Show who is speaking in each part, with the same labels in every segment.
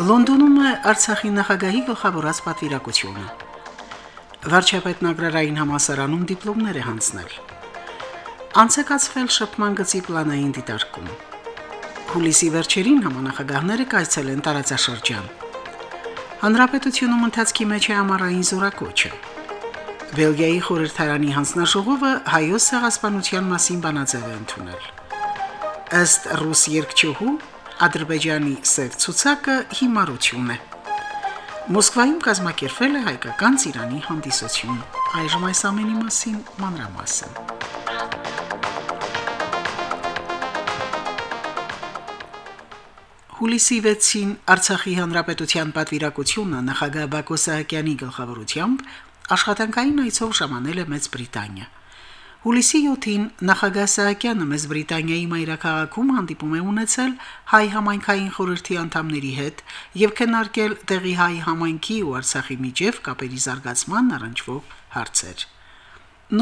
Speaker 1: Լոնդոնում է Արցախի նախագահի գլխավորած պատվիրակությունը։ Վարչապետն agrarային համասարանում դիպլոմներ է հանձնել։ Անցեկացվել շփման գծի պլանային դիտարկում։ Հուլիսի վերջերին համանախագահները կայցել են տարածաշրջան։ Հանրապետությունում ընթացքի մեջ է ամառային զորակոչը։ Բելգիայի խորհրդարանի հանձնաժողովը հայոց ցեղասպանության մասին բանաձև է ընդունել ըստ ռուս երկչուհու Ադրբեջանի սև ցուցակը հիմարություն է։ Մոսկվայում կազմակերպվել է հայկական Իրանի հանդիսություն։ Այժմ այս ամենի մասին մանրամասն։ Հուլիսի 6-ին Արցախի հանրապետության պատվիրակությունը նախագահ Բակո Սահակյանի գլխավորությամբ աշխատանքային այցով ժամանել է Մեծ Բրիտանիա։ Հուլիսի 7-ին նախագահ Սահակյանը մեծ Բրիտանիայի մայրաքաղաքում հանդիպում է ունեցել հայ համայնքային խորհրդի անդամների հետ եւ քննարկել տեղի հայ համայնքի ու Արցախի միջև կապերի զարգացման առնչվող հարցեր։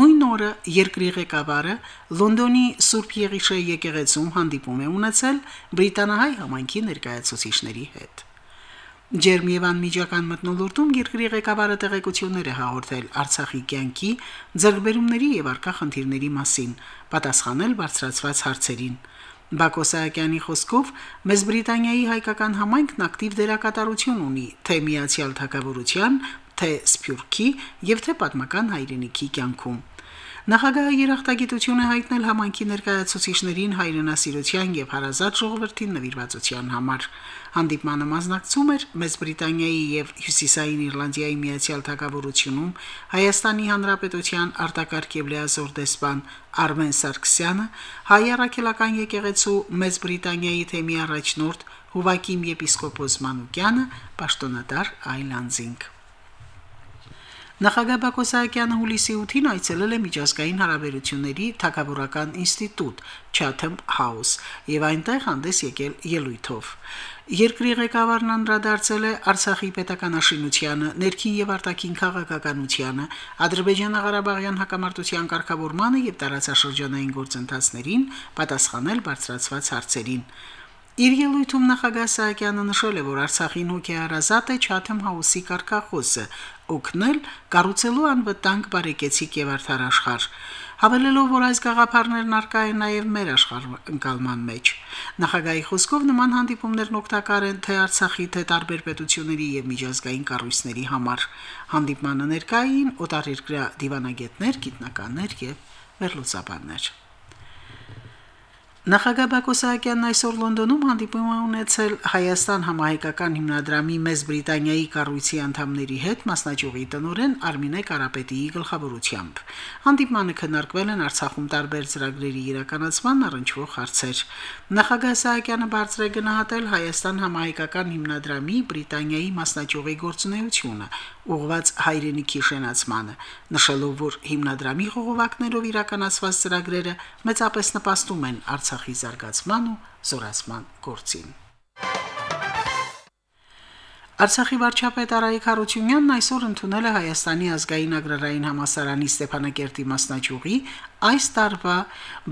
Speaker 1: Նույն օրը երկրի ղեկավարը Լոնդոնի Սուրբ Եղիշե եկեղեցում հանդիպում է ունեցել բրիտանահայ համայնքի ներկայացուցիչների հետ։ Ջերմ եւ անմիջական մտնոլորտում երկրի ղեկավարը տեղեկություններ է հաղորդել Արցախի կյանքի, ձեռբերումների եւ արկա խնդիրների մասին, պատասխանել բարձրացված հարցերին։ Բակո Սահակյանի խոսքով Մեծ Բրիտանիայի հայկական համայնքն ակտիվ դերակատարություն ունի թե միացյալ թակավորության, թե Սփյուռքի եւ թե պատմական հայրենիքի կյանքում։ Նախագահը երախտագիտություն է հայտնել համանքի ներկայացուցիչներին հայրենասիրության եւ հարազատ ժողովրդին նվիրվածության համար։ Հանդիպմանը մասնակցում էր Մեծ Բրիտանիայի եւ Հյուսիսային Իռլանդիայի միացյալ թագավորությունում Հայաստանի Հանրապետության արտակարգ եւ լիազոր դեսպան Արմեն Սարգսյանը, հայ առաքելական եկեղեցու Մեծ Բրիտանիայի թեմի առաջնորդ Հուվակիմ եպիսկոպոս Մանուկյանը, պաշտոնատար Այլանդզինգ Նախագահ Բակո Սահակյանը հուլիսի 8-ին այցելել է միջազգային հարաբերությունների թագավորական ինստիտուտ Chatham House եւ այնտեղ հանդես եկել ելույթով։ Երկրի ղեկավարն անդրադարձել է Արցախի պետականաշինությանը, ներքին եւ արտաքին քաղաքականությանը, Ադրբեջանա-Ղարաբաղյան հակամարտության կարգավորմանը եւ տարածաշրջանային գործընթացներին, պատասխանել բարձրացված հարցերին։ Իր ելույթում նախագահ Սահակյանը նշել է, որ Արցախին հոգեարազատ է Chatham House-ի կարգախոսը, օգնել կառուցելու անվտանգ բարեկեցիկ եւ արդարաշխար հավելելով որ այս գաղափարներն արկա են նաև մեր աշխարհընկալման մեջ նախագահի խոսքով նման հանդիպումներն օգտակար են թե Արցախի թե տարբեր պետությունների եւ միջազգային կառույցների համար հանդիպմանը ներկային օտարերկրյա դիվանագետներ գիտնականներ եւ վերլուծաբաններ Նախագահ Բակո Սահակյանն այսօր Լոնդոնում հանդիպում է ունեցել Հայաստան համահայկական հիմնադրամի Մեծ Բրիտանիայի կառույցի անդամների հետ մասնաճյուղի տնօրեն Արմինե Կարապետիի գլխավորությամբ։ Հանդիպմանը քննարկվել են Արցախում տարբեր ծրագրերի իրականացման առնչվող հարցեր։ Նախագահ Սահակյանը բարձր է գնահատել Հայաստան համահայկական հիմնադրամի Բրիտանիայի մասնաճյուղի գործունեությունը, ուղղված հայրենիքի շենացմանը, նշելով, որ հիմնադրամի խողովակներով իրականացված ծրագրերը մեծապես նպաստում են Արցախի զարգացման ու զորացման գործին։ Արցախի վարչապետ Արայիկ Հարությունյանն այսօր ընդունել է Հայաստանի ազգային agrarային համասարանի Ստեփանակերտի մասնաճյուղի այս տարվա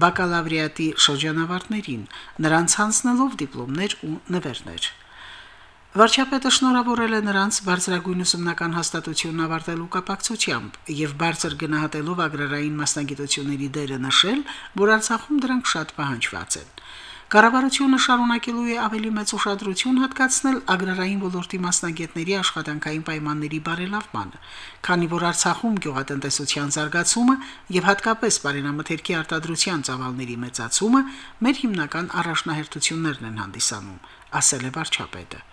Speaker 1: բակալավրիատի շրջանավարտներին, նրանց հանձնելով դիպլոմներ ու նվերներ։ Վարչապետը շնորհավորել է նրանց բարձրագույն ուսումնական հաստատությունն ավարտելու կապակցությամբ եւ բարձր գնահատելով agrarային մասնագիտությունների դերը նշել, որ Արցախում դրանք շատ պահանջված են։ Կառավարությունը շարունակելու է ավելի մեծ ուշադրություն հատկացնել agrarային ոլորտի մասնագետների աշխատանքային պայմանների բարելավմանը, քանի որ Արցախում գյուղատնտեսության զարգացումը եւ հատկապես բարենամթերքի արտադրության ծավալների մեծացումը մեր հիմնական առաջնահերթություններն են հանդիսանում, ասել է վարչապետը։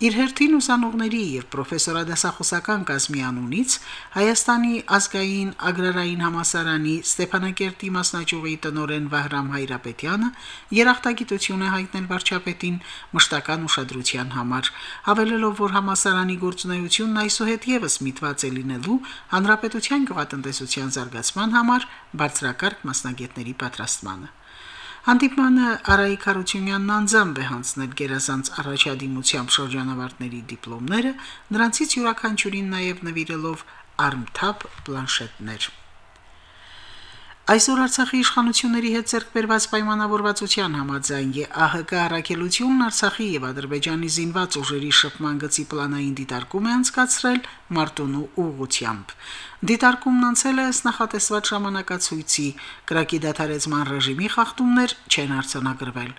Speaker 1: Իր հերթին ուսանողների եւ պրոֆեսորադասախոսական կազմի անունից Հայաստանի ազգային agrarային համասարանի Ստեփանակերտի մասնաճյուղի տնօրեն Վահրամ Հայրապետյանը երախտագիտություն է հայտնել վարչապետին մշտական ուշադրության համար, հավելելով, որ համասարանի գործունեությունն այսուհետ եւս միտված է լինելու հանրապետության գյուղատնտեսության զարգացման համար բարձրակարգ մասնագետների պատրաստմանը։ Հանդիպմանը Արայիկ Խարությունյանն անձամբ է հանձնել գերազանց առաջադիմությամբ շրջանավարտների դիպլոմները, նրանցից յուրաքանչյուրին նաև նվիրելով արմթապ պլանշետներ։ Այսօր Արցախի իշխանությունների հետ ձեռքբերված պայմանավորվածության համաձայն ԵԱՀԿ առաքելությունն Արցախի եւ Ադրբեջանի զինված ուժերի շփման գծի պլանային դիտարկում է անցկացրել Մարտունու ուղությամբ։ Դիտարկումն անցել է նախատեսված ժամանակացույցի, կրակի դադարեցման ռեժիմի խախտումներ չեն արձանագրվել։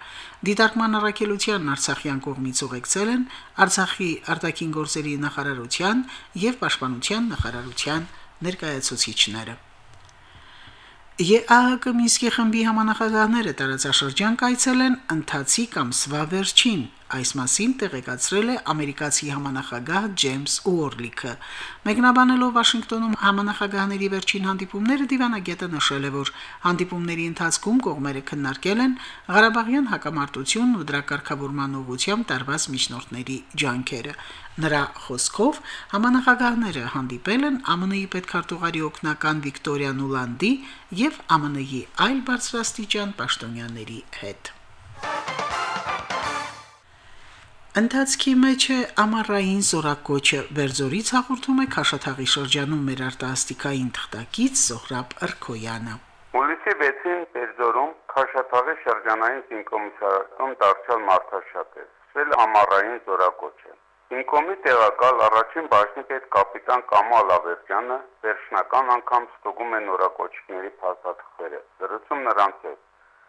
Speaker 1: Դիտարկման առաքելության Արցախյան կողմից ուղեկցել են Արցախի արտաքին գործերի նախարարության եւ պաշտպանության նախարարության ներկայացուցիչները։ ԵԱՀԿ Մինսկի խմբի համանախագահները տարածաշրջան կայցելեն ընթացիկ ամսվա վերջին Այս մասին տեղեկացրել է ամերիկացի համանախագահ Ջեյմս Ուորլիքը։ Մեկնաբանելով Վաշինգտոնում համանախագահների վերջին հանդիպումները դիվանագետը նշել է, որ հանդիպումների ընթացքում կողմերը քննարկել են Ղարաբաղյան հակամարտությունն ու դրա կարգավորման ուղղությամբ տարված միջնորդների ջանքերը։ Նրա խոսքով համանախագահները հանդիպել են ԱՄՆ-ի պետքարտուղարի օգնական Վիկտորիա Նուլանդի եւ ԱՄՆ-ի այլ բարձրաստիճան պաշտոնյաների հետ։ Ընթացքի մեջ է ամառային զորակոչը Բերձորից հաղորդում է Քաշաթաղի շրջանում մեր արտասթիկային թղթակից Զոհրաբ Արքոյանը։
Speaker 2: Հուլիսի 6-ին Բերձորում Քաշաթաղի շրջանային զինկոմիսարիատում դարձյալ մարդաշատ է։ Սել ամառային զորակոչը։ Ինկոմի տեղակալ առաջին բաժնի պետ կապիտան Կամո Ալավերդյանը վերջնական անգամ ստուգում է նորակոչիկների փաստաթղթերը։ Զրուցում նրանց հետ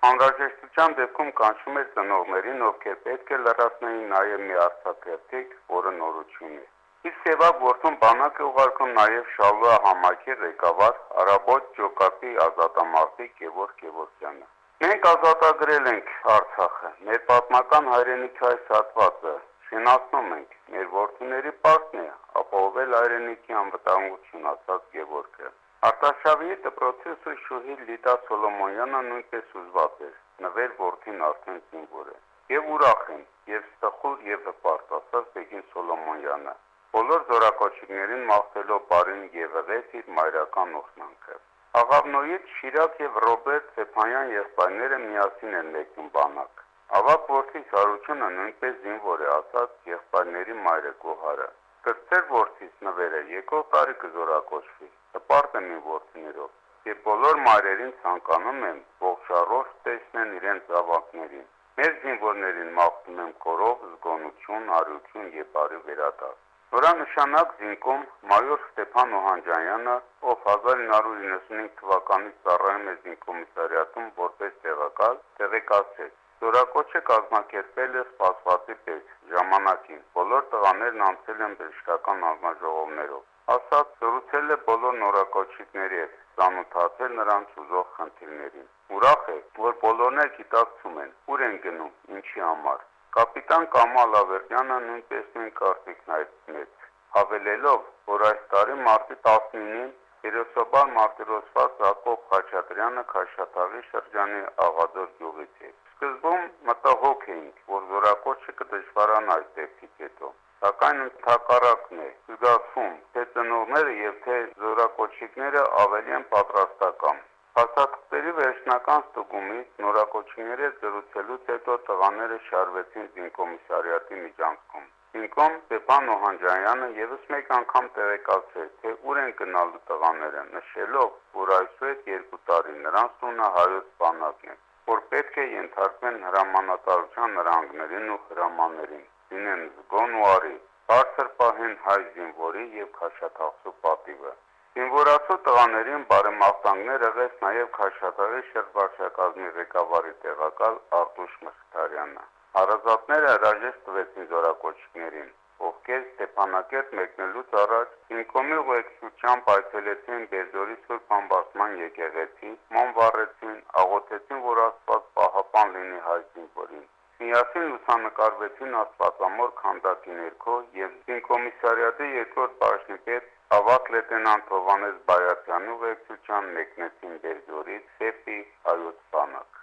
Speaker 2: Անհրաժեշտության դեպքում կանչում էր ծնողներին, ովքեր պետք է լրացնեին նաև մի արྩակերտիկ, որը նորություն է։ Իսկ Սևակ որդուն բանակը ուղարկում նաև Շալուա համակի ղեկավար Արաբոտ Ջոկապի ազատամարտի Գևոր Գևորյանը։ Մենք ազատագրել ենք Արցախը, մեր պատմական հայրենիքի այս հատվածը շնորհնում ենք։ Մեր որդուների պարտն է ապահովել հայրենիքի անվտանգություն, ասաց Գևորգը։ Արտաշավի դպրոցից ու շուհի Լիդա Սոլոմոնյանը նույնպես ուզված էր, նվեր որդին արդեն զինվոր է։ Եվ ուրախ են, եւ ստխուր եւ հպարտ ասաց Բեգին Սոլոմոնյանը։ Բոլոր զորակոչիկներին մաղթելով բարին եղվեց իր մայրական օրհնանքը։ Աղավնոյից Շիրակ եւ Ռոբերտ Ստեփանյան եղբայրները միասին են մեկնում բանակ։ Ավակ որդի Սարուչյանը նույնպես զինվոր է ասաց եղբայրների մայրը Գոհարը։ Կրծեր որդից նվերը եկող տարի կզորակոչվի հպարտ եմ իմ ворցներով եւ բոլոր մայրերին ցանկանում եմ ողջարող տեսնեն իրենց ավակներին։ Մեր զինվորներին մաղթում եմ կորով զգոնություն, արություն եւ բարի վերադարձ։ Նորանշանակ զինքում մայոր Ստեփան Օհանջանյանը, ով 1995 թվականից ծառայում է զինկոմիսարիատում որպես տեղակալ, տեղեկացրեց. Զորակոչը կազմակերպել է սպասվածի պես ժամանակին։ Բոլոր տղաներն անցել են բժշկական անձնաժողովներով ասաց զրուցել է բոլոր նորակոչիկների հետ, ծանոթացել նրանց ուզող խնդիրներին։ Ուրախ է, որ բոլորն էլ գիտակցում են, ուր են գնում, ինչի համար։ Կապիտան Կամալ Ավերդյանը նույնպես նույն կարծիքն հայտնեց, հավելելով, որ այս տարի մարտի 19-ին Երուսաբար մարտիրոսված Հակոբ Խաչատրյանը Քաշաթաղի շրջանի Աղադոր գյուղից է։ Սկզբում մտահոգ էինք, որ զորակոչը կդժվարանա այս դեպքից հետո սակայն ընդհակառակն է զգացվում, թե ծնողները եւ թե զորակոչիկները ավելի են պատրաստական։ Փաստաթղթերի վերջնական ստուգումից նորակոչիների զրուցելուց հետո տղաները շարվեցին զինկոմիսարիատի միջանցքում։ Ինքոմ Ստեփան Օհանջայանը եւս մեկ անգամ տեղեկացրեց, թե ուր են գնալու տղաները, նշելով, որ այսուհետ երկու տարի նրանց տունը հայոց բանակն է, որ պետք է ենթարկվեն հրամանատարության նրանքներին ու հրամաներին լինեն զգոն ու արի, բարձր պահեն հայ զինվորի եւ քաշաթաղցու պատիվը։ Զինվորացու տղաներին բարեմաղթանքներ ըղեց նաեւ քաշաթաղի շրջվարչակազմի ղեկավարի տեղակալ Արտուշ Մխիթարյանը։ Հարազատները հրաժեշտ տվեցին զորակոչիկներին, ովքեր Ստեփանակերտ մեկնելուց առաջ ինկոմի ուղեկցությամբ այցելեցին Բերձորի Սուրբ Ամբարտման եկեղեցի, մոմ վառեցին, աղոթեցին, որ Աստված պահապան լինի հայ զինվորին։ միասին լուսանկարվեցին աստվածամոր քանդակի ներքո եւ Զինկոմիսարիատի երկրորդ բաժնի պետ Ավակ լեյտենանտ Հովանես Բայասյանի ուղեկցության մեկնեցին Բերձորից դեպի հայոց բանակ։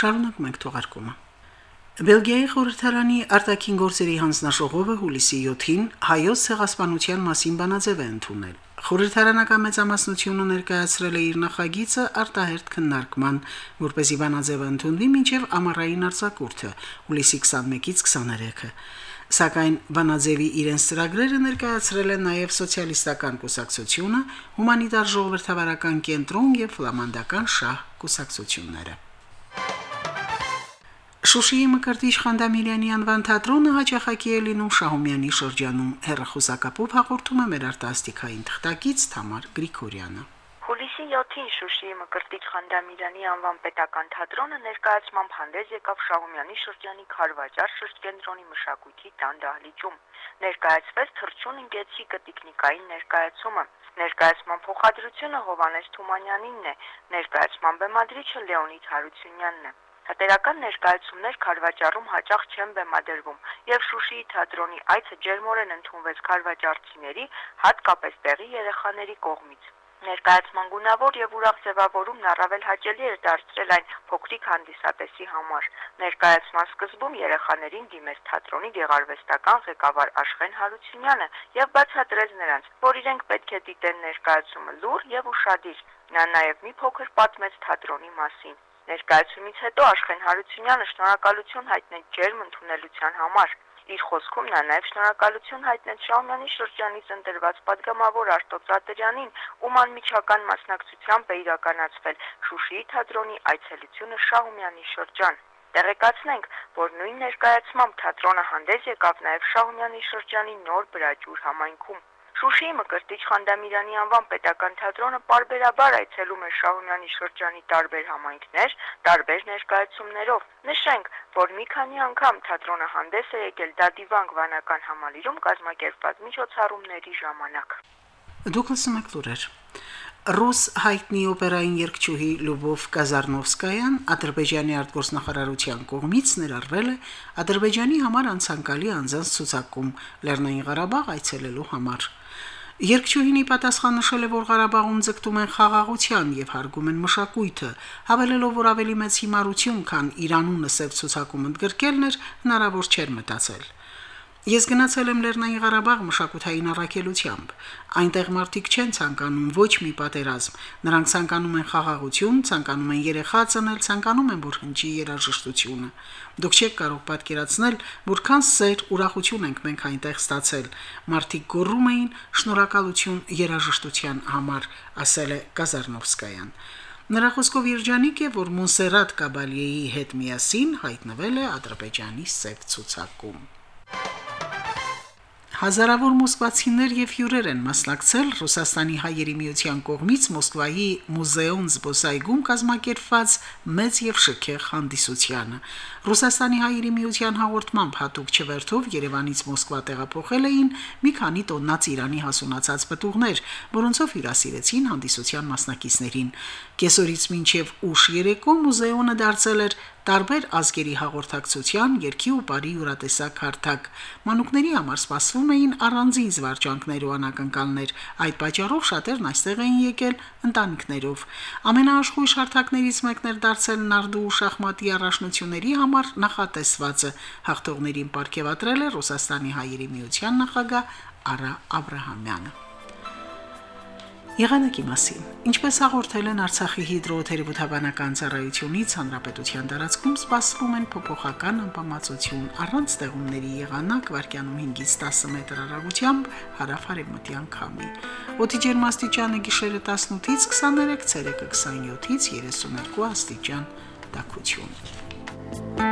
Speaker 1: Շարունակում ենք թողարկումը։ Բելգիայի խորհրդարանի արտաքին գործերի հանձնաշողովը հուլիսի 7-ին հայոց ցեղասպանության մասին բանաձև է ընդունել։ Խորհրդարանական մեծամասնությունը ներկայացրել է իր նախագիծը արտահերտ քննարկման, որպեսզի բանաձևը ընդունվի մինչև ամառային արձակուրդը՝ հուլիսի 21-ից 23-ը։ Սակայն բանաձևի իրենց ծրագրերը ներկայացրել են նաև սոցիալիստական կուսակցությունը, հումանիտար ժողովրդավարական կենտրոն եւ ֆլամանդական շահ կուսակցությունները։ Շուշիի Մկրտիչ Խանդամիրյանի անվան թատրոնը հաճախակի է լինում Շահումյանի շրջանում։ Հերրախոսակապով հաղորդում է մեր արտասթիկային թղթակից Թամար Գրիգորյանը։
Speaker 3: Հուլիսի 7-ին Շուշիի Մկրտիչ Խանդամիրյանի անվան պետական թատրոնը ներկայացմամբ հանդես եկավ Շահումյանի շրջանի Խարվաճար շրջենտրոնի մշակույթի տան դահլիճում։ Ներկայացվեց թռչուն ընկեցի տեխնիկային ներկայացումը։ Ներկայացման փոխադրությունը Հովանես Թումանյանինն է, ներկայացման բեմադրիչը Լեոնիդ Հարությունյանն է։ Հատերական ներկայացումներ Խարվաճառում հաճախ չեն բեմադրվում, եւ Շուշիի թատրոնի այցը ջերմորեն ընդունվեց Խարվաճառցիների, հատկապես տեղի երեխաների կողմից։ Ներկայացման գունավոր եւ ուրախ ձևավորումն առավել հաճելի էր դարձրել այն փոքրիկ հանդիսատեսի համար։ Ներկայացման սկզբում երեխաներին դիմեց թատրոնի գեղարվեստական ղեկավար Աշխեն Հարությունյանը եւ բացատրեց նրանց, որ իրենք պետք է դիտեն ներկայացումը լուր եւ ուշադիր։ Նա նաեւ մի փոքր պատմեց թատրոնի մասին։ Ներկայացումից հետո Աշխեն Հարությունյանը շնորհակալություն հայտնեց ջերմ ընդունելության համար։ Իր խոսքում նա նաև շնորհակալություն հայտնեց Շահումյանի շրջանից ընտրված падգամավոր Արտոց Ատրյանին, ում անմիջական մասնակցությամբ է իրականացվել Շուշիի թատրոնի այցելությունը Շահումյանի շրջան։ Տեղեկացնենք, որ նույն ներկայացմամբ թատրոնը հանդես եկավ նաև Շահումյանի շրջանի նոր Բրաջուր համայնքում։ Շուշիի Մկրտիչ Խանդամիրյանի անվան պետական թատրոնը parberabar այցելում է Շահումյանի շրջանի տարբեր համայնքներ, տարբեր ներկայացումներով։ Նշենք, որ մի քանի անգամ թատրոնը հանդես է եկել Դադիվանգ վանական համալիրում կազմակերպված միջոցառումների ժամանակ։
Speaker 1: Դուք լսում եք լուրեր։ Ռուս հայտնի օպերային երգչուհի Լյուբով Կազարնովսկայան Ադրբեջանի արտգործնախարարության կողմից ներառվել է Ադրբեջանի համար անցանկալի անձանց ցուցակում Լեռնային Ղարաբաղ այցելելու համար։ Երկչուհինի պատասխան նշել է, որ Ղարաբաղում ձգտում են խաղաղության եւ հարգում են մշակույթը, հավելելով, որ ավելի մեծ հիմարություն, քան Իրանունը սև ցուցակում ընդգրկելն էր, հնարավոր չէր մտածել։ Ես գնացել եմ Լեռնային Ղարաբաղ մշակութային առաքելությամբ։ Այնտեղ մարդիկ չեն ցանկանում ոչ մի պատերազմ։ Նրանք ցանկանում են խաղաղություն, ցանկանում են երեխա ծնել, ցանկանում են, որ հնչի երաժշտությունը։ Դուք չեք կարող պատկերացնել, որքան սեր, ուրախություն ենք մենք այնտեղ ստացել։ Մարդիկ գոռում էին շնորհակալություն երաժշտության համար, ասել է Կազարնովսկայան։ Նրա խոսքով երջանիկ է, որ Մոնսերատ Կաբալիեի հետ միասին հայտնվել է Ադրբեջանի սև ցուցակում։ Հազարավոր մոսկվացիներ եւ հյուրեր են մասնակցել Ռուսաստանի հայերի միության կողմից Մոսկվայի մուզեոն զբոսայգում կազմակերպված մեծ եւ շքեղ հանդիսությանը։ Ռուսաստանի հայերի միության հաղորդմամբ հատուկ չվերթով Երևանից Մոսկվա տեղափոխել էին մի քանի տոննաց Իրանի հասունացած պտուղներ, որոնցով հյուրասիրեցին հանդիսության մասնակիցներին։ Կեսորից մինչև ուշ երեկո մուզեոնը դարձել էր տարբեր ազգերի հաղորդակցության, երկի ու բարի յուրատեսակ հարթակ։ Մանուկների համար սպասվում էին առանձին զվարճանքներ ու անակնկալներ։ Այդ պատճառով շատերն այստեղ էին եկել ընտանիքներով։ Ամենաաշխույժ հարթակներից մեկն էր դարձել նարդու ու շախմատի առաջնությունների համար նախատեսվածը։ Հաղթողներին ապարգևատրել է Ռուսաստանի հայերի միության նախագահ Արա Աբրահամյանը։ Եղանակի մասին։ Ինչպես հաղորդել են Արցախի հիդրոթերապևտաբանական ծառայությունից, հանրապետության տարածքում սպասվում են փոփոխական անբավարարություն. Առանց ստեղումների եղանակ վարկյանում 5-ից 10 մետր հեռագությամբ հարավարևմտյան քամի։ Օդի ջերմաստիճանը գիշերը 18-ից 23, ցերեկը 27-ից 32 աստիճան տաքություն։